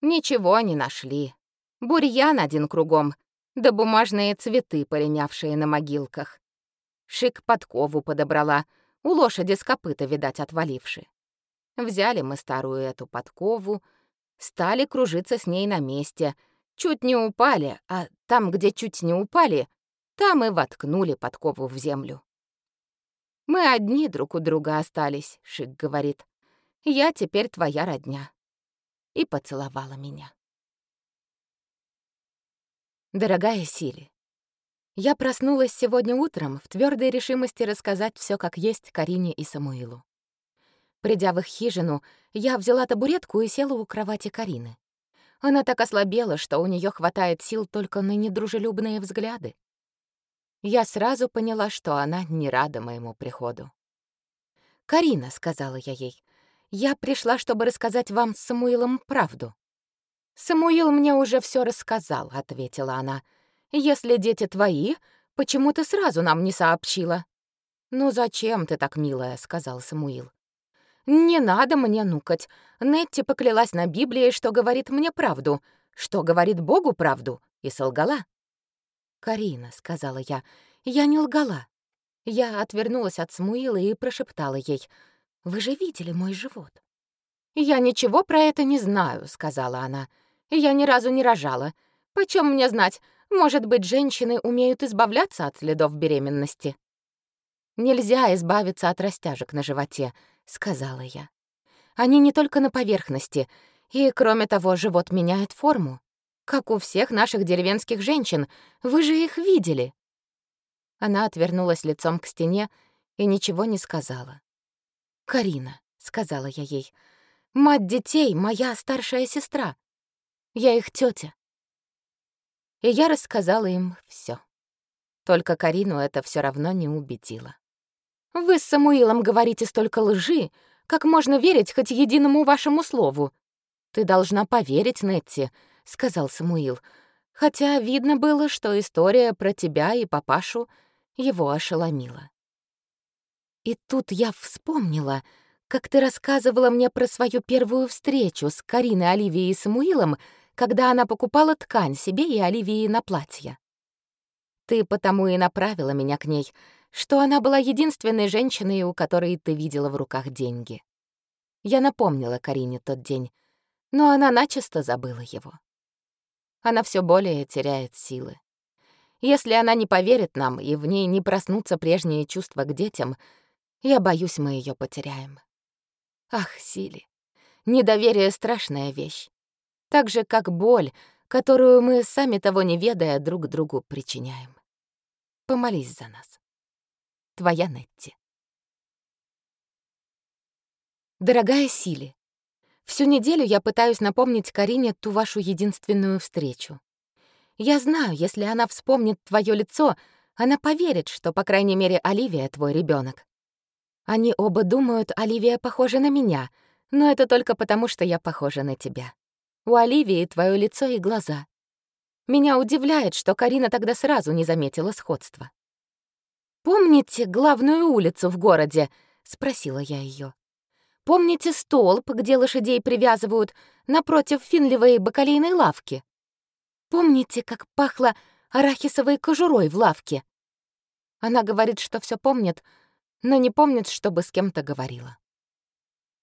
Ничего не нашли. Бурьян один кругом, да бумажные цветы, полинявшие на могилках. Шик подкову подобрала. У лошади с копыта, видать, отваливши. Взяли мы старую эту подкову, стали кружиться с ней на месте. Чуть не упали, а там, где чуть не упали, там и воткнули подкову в землю. «Мы одни друг у друга остались», — Шик говорит. «Я теперь твоя родня». И поцеловала меня. Дорогая Сили, я проснулась сегодня утром в твердой решимости рассказать все как есть Карине и Самуилу. Придя в их хижину, я взяла табуретку и села у кровати Карины. Она так ослабела, что у нее хватает сил только на недружелюбные взгляды. Я сразу поняла, что она не рада моему приходу. «Карина», — сказала я ей, — «я пришла, чтобы рассказать вам с Самуилом правду». «Самуил мне уже все рассказал», — ответила она. Если дети твои, почему ты сразу нам не сообщила?» «Ну зачем ты так, милая?» — сказал Самуил. «Не надо мне нукать. Нетти поклялась на Библии, что говорит мне правду, что говорит Богу правду, и солгала». «Карина», — сказала я, — «я не лгала». Я отвернулась от Самуила и прошептала ей, «Вы же видели мой живот?» «Я ничего про это не знаю», — сказала она. «Я ни разу не рожала. Почем мне знать, может быть, женщины умеют избавляться от следов беременности. «Нельзя избавиться от растяжек на животе», — сказала я. «Они не только на поверхности, и, кроме того, живот меняет форму. Как у всех наших деревенских женщин, вы же их видели». Она отвернулась лицом к стене и ничего не сказала. «Карина», — сказала я ей, — «мать детей — моя старшая сестра. Я их тетя и я рассказала им все. Только Карину это все равно не убедило. «Вы с Самуилом говорите столько лжи, как можно верить хоть единому вашему слову?» «Ты должна поверить, Нетти», — сказал Самуил, хотя видно было, что история про тебя и папашу его ошеломила. И тут я вспомнила, как ты рассказывала мне про свою первую встречу с Кариной, Оливией и Самуилом, когда она покупала ткань себе и Оливии на платье. Ты потому и направила меня к ней, что она была единственной женщиной, у которой ты видела в руках деньги. Я напомнила Карине тот день, но она начисто забыла его. Она все более теряет силы. Если она не поверит нам и в ней не проснутся прежние чувства к детям, я боюсь, мы ее потеряем. Ах, Сили, недоверие — страшная вещь так же, как боль, которую мы, сами того не ведая, друг другу причиняем. Помолись за нас. Твоя Нетти. Дорогая Сили, всю неделю я пытаюсь напомнить Карине ту вашу единственную встречу. Я знаю, если она вспомнит твое лицо, она поверит, что, по крайней мере, Оливия твой ребенок. Они оба думают, Оливия похожа на меня, но это только потому, что я похожа на тебя. У Оливии твое лицо и глаза. Меня удивляет, что Карина тогда сразу не заметила сходства. «Помните главную улицу в городе?» — спросила я ее. «Помните столб, где лошадей привязывают напротив финлевой бакалейной лавки? Помните, как пахло арахисовой кожурой в лавке?» Она говорит, что все помнит, но не помнит, чтобы с кем-то говорила.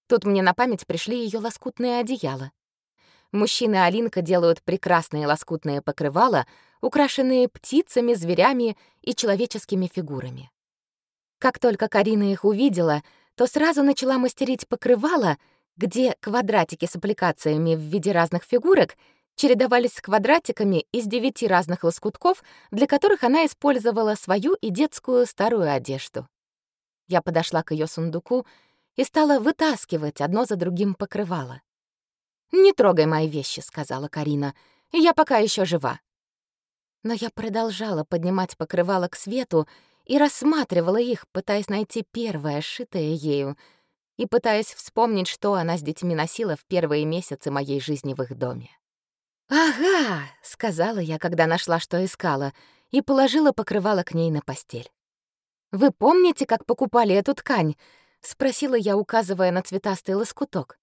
Тут мне на память пришли ее лоскутные одеяла. Мужчины Алинка делают прекрасные лоскутные покрывала, украшенные птицами, зверями и человеческими фигурами. Как только Карина их увидела, то сразу начала мастерить покрывала, где квадратики с аппликациями в виде разных фигурок чередовались с квадратиками из девяти разных лоскутков, для которых она использовала свою и детскую старую одежду. Я подошла к ее сундуку и стала вытаскивать одно за другим покрывало. «Не трогай мои вещи», — сказала Карина. «Я пока еще жива». Но я продолжала поднимать покрывало к свету и рассматривала их, пытаясь найти первое, сшитое ею, и пытаясь вспомнить, что она с детьми носила в первые месяцы моей жизни в их доме. «Ага», — сказала я, когда нашла, что искала, и положила покрывало к ней на постель. «Вы помните, как покупали эту ткань?» — спросила я, указывая на цветастый лоскуток.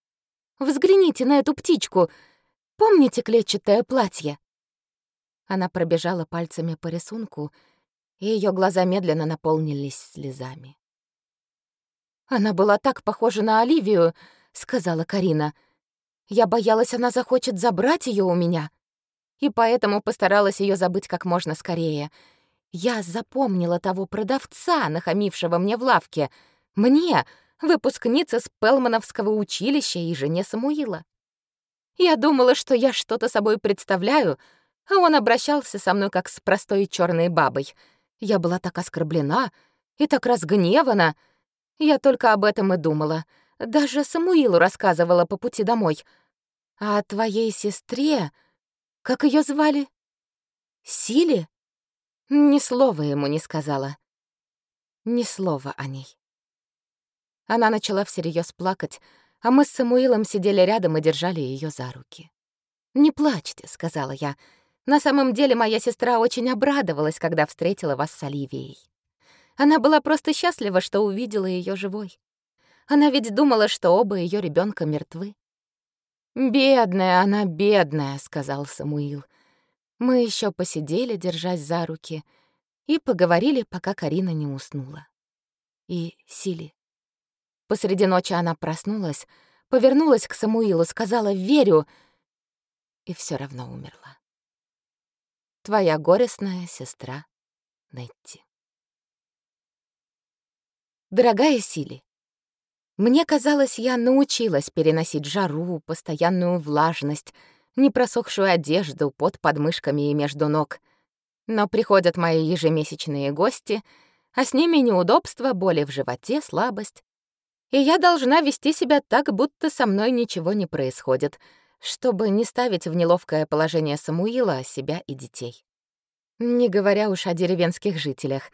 Взгляните на эту птичку. Помните клетчатое платье?» Она пробежала пальцами по рисунку, и ее глаза медленно наполнились слезами. Она была так похожа на Оливию, сказала Карина. Я боялась, она захочет забрать ее у меня, и поэтому постаралась ее забыть как можно скорее. Я запомнила того продавца, нахамившего мне в лавке. Мне, выпускнице с Пелмановского училища и жене Самуила. Я думала, что я что-то собой представляю, а он обращался со мной как с простой черной бабой. Я была так оскорблена и так разгневана. Я только об этом и думала. Даже Самуилу рассказывала по пути домой. А твоей сестре... Как ее звали? Сили? Ни слова ему не сказала. Ни слова о ней. Она начала всерьез плакать, а мы с Самуилом сидели рядом и держали ее за руки. «Не плачьте», — сказала я. «На самом деле моя сестра очень обрадовалась, когда встретила вас с Оливией. Она была просто счастлива, что увидела ее живой. Она ведь думала, что оба ее ребенка мертвы». «Бедная она, бедная», — сказал Самуил. Мы еще посидели, держась за руки, и поговорили, пока Карина не уснула. И Сили Посреди ночи она проснулась, повернулась к Самуилу, сказала «верю» и все равно умерла. Твоя горестная сестра Нетти. Дорогая Сили, мне казалось, я научилась переносить жару, постоянную влажность, непросохшую одежду под подмышками и между ног. Но приходят мои ежемесячные гости, а с ними неудобства, боли в животе, слабость, и я должна вести себя так, будто со мной ничего не происходит, чтобы не ставить в неловкое положение Самуила, себя и детей. Не говоря уж о деревенских жителях,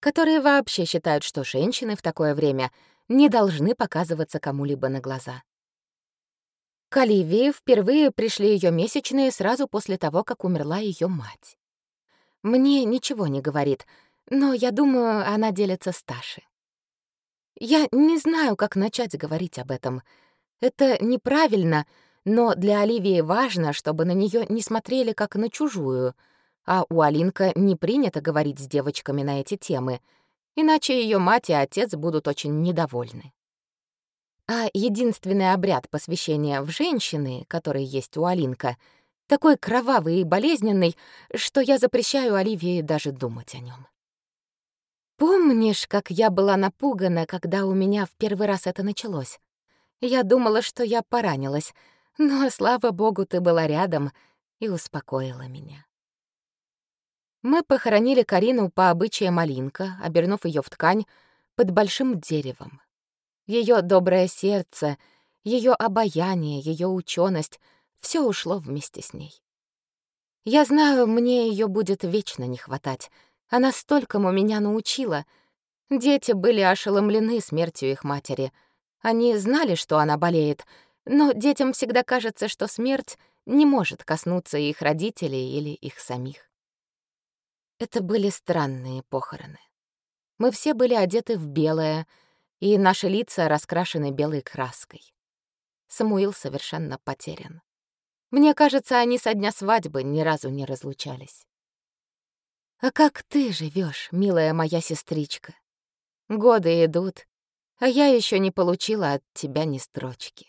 которые вообще считают, что женщины в такое время не должны показываться кому-либо на глаза. К Оливии впервые пришли ее месячные сразу после того, как умерла ее мать. Мне ничего не говорит, но я думаю, она делится с Ташей. Я не знаю, как начать говорить об этом. Это неправильно, но для Оливии важно, чтобы на нее не смотрели как на чужую, а у Алинка не принято говорить с девочками на эти темы, иначе ее мать и отец будут очень недовольны. А единственный обряд посвящения в женщины, который есть у Алинка, такой кровавый и болезненный, что я запрещаю Оливии даже думать о нем. Помнишь, как я была напугана, когда у меня в первый раз это началось? Я думала, что я поранилась, но, слава богу, ты была рядом и успокоила меня. Мы похоронили Карину по обычаю малинка, обернув ее в ткань под большим деревом. Ее доброе сердце, ее обаяние, ее ученость — все ушло вместе с ней. Я знаю, мне ее будет вечно не хватать — она столькому меня научила. Дети были ошеломлены смертью их матери. Они знали, что она болеет, но детям всегда кажется, что смерть не может коснуться их родителей или их самих. Это были странные похороны. Мы все были одеты в белое, и наши лица раскрашены белой краской. Самуил совершенно потерян. Мне кажется, они со дня свадьбы ни разу не разлучались. А как ты живешь, милая моя сестричка? Годы идут, а я еще не получила от тебя ни строчки.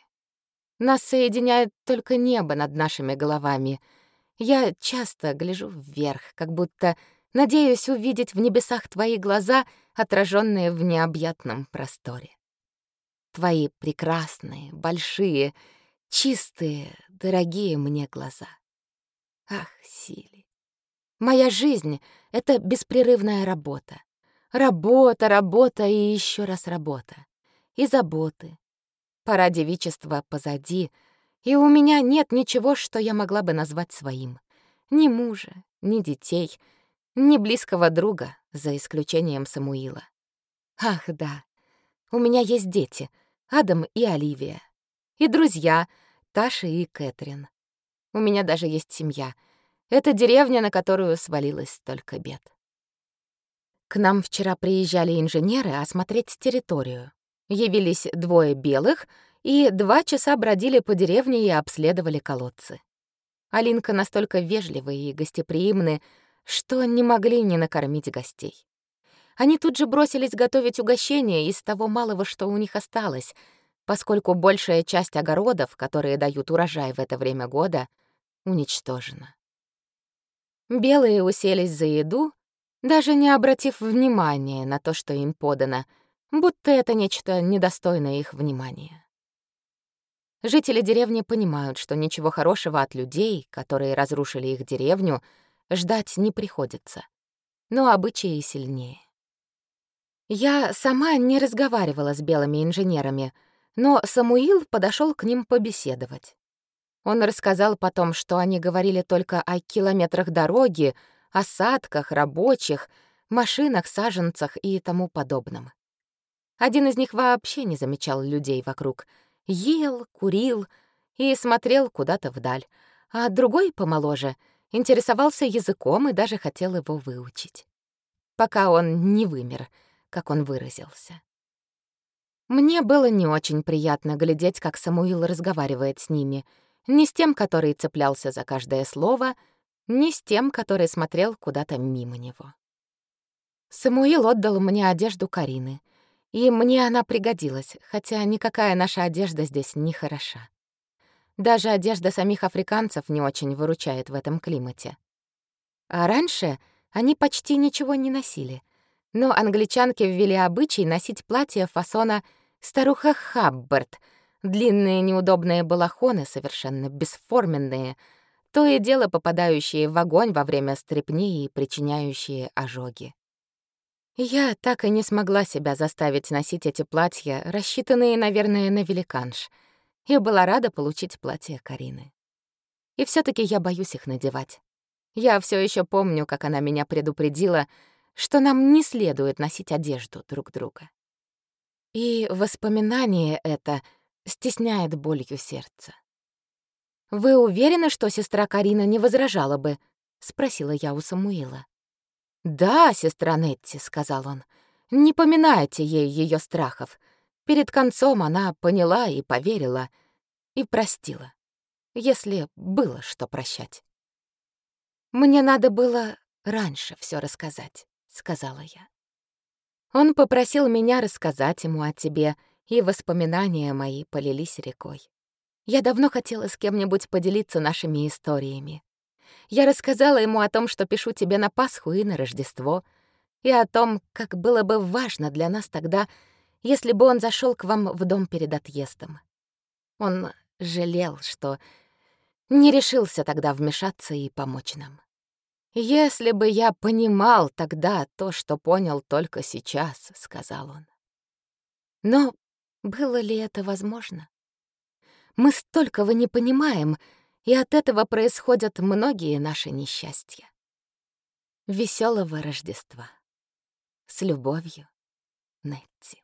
Нас соединяет только небо над нашими головами. Я часто гляжу вверх, как будто надеюсь увидеть в небесах твои глаза, отраженные в необъятном просторе. Твои прекрасные, большие, чистые, дорогие мне глаза. Ах, Сили, моя жизнь — это беспрерывная работа. Работа, работа и еще раз работа. И заботы. Пора девичества позади, и у меня нет ничего, что я могла бы назвать своим. Ни мужа, ни детей, ни близкого друга, за исключением Самуила. Ах, да, у меня есть дети, Адам и Оливия. И друзья, Таша и Кэтрин. У меня даже есть семья — это деревня, на которую свалилось столько бед. К нам вчера приезжали инженеры осмотреть территорию. Явились двое белых и два часа бродили по деревне и обследовали колодцы. Алинка настолько вежливы и гостеприимны, что не могли не накормить гостей. Они тут же бросились готовить угощения из того малого, что у них осталось, поскольку большая часть огородов, которые дают урожай в это время года, уничтожена. Белые уселись за еду, даже не обратив внимания на то, что им подано, будто это нечто недостойное их внимания. Жители деревни понимают, что ничего хорошего от людей, которые разрушили их деревню, ждать не приходится. Но обычаи сильнее. Я сама не разговаривала с белыми инженерами, но Самуил подошел к ним побеседовать. Он рассказал потом, что они говорили только о километрах дороги, осадках, рабочих, машинах, саженцах и тому подобном. Один из них вообще не замечал людей вокруг — ел, курил и смотрел куда-то вдаль, а другой, помоложе, интересовался языком и даже хотел его выучить. Пока он не вымер, как он выразился. Мне было не очень приятно глядеть, как Самуил разговаривает с ними, не с тем, который цеплялся за каждое слово, не с тем, который смотрел куда-то мимо него. Самуил отдал мне одежду Карины, и мне она пригодилась, хотя никакая наша одежда здесь не хороша. Даже одежда самих африканцев не очень выручает в этом климате. А раньше они почти ничего не носили. Но англичанки ввели обычай носить платья фасона «старуха Хаббард», длинные неудобные балахоны, совершенно бесформенные, то и дело попадающие в огонь во время стрепни и причиняющие ожоги. Я так и не смогла себя заставить носить эти платья, рассчитанные, наверное, на великанш, и была рада получить платье Карины. И все таки я боюсь их надевать. Я все еще помню, как она меня предупредила, что нам не следует носить одежду друг друга. И воспоминание это стесняет болью сердца. «Вы уверены, что сестра Карина не возражала бы?» — спросила я у Самуила. «Да, сестра Нетти», — сказал он, — «не поминайте ей ее страхов. Перед концом она поняла и поверила, и простила, если было что прощать». «Мне надо было раньше все рассказать», — сказала я. Он попросил меня рассказать ему о тебе, и воспоминания мои полились рекой. Я давно хотела с кем-нибудь поделиться нашими историями. Я рассказала ему о том, что пишу тебе на Пасху и на Рождество, и о том, как было бы важно для нас тогда, если бы он зашел к вам в дом перед отъездом. Он жалел, что не решился тогда вмешаться и помочь нам. «Если бы я понимал тогда то, что понял только сейчас», — сказал он. Но было ли это возможно? Мы столького не понимаем — и от этого происходят многие наши несчастья. Веселого Рождества. С любовью, Нетти.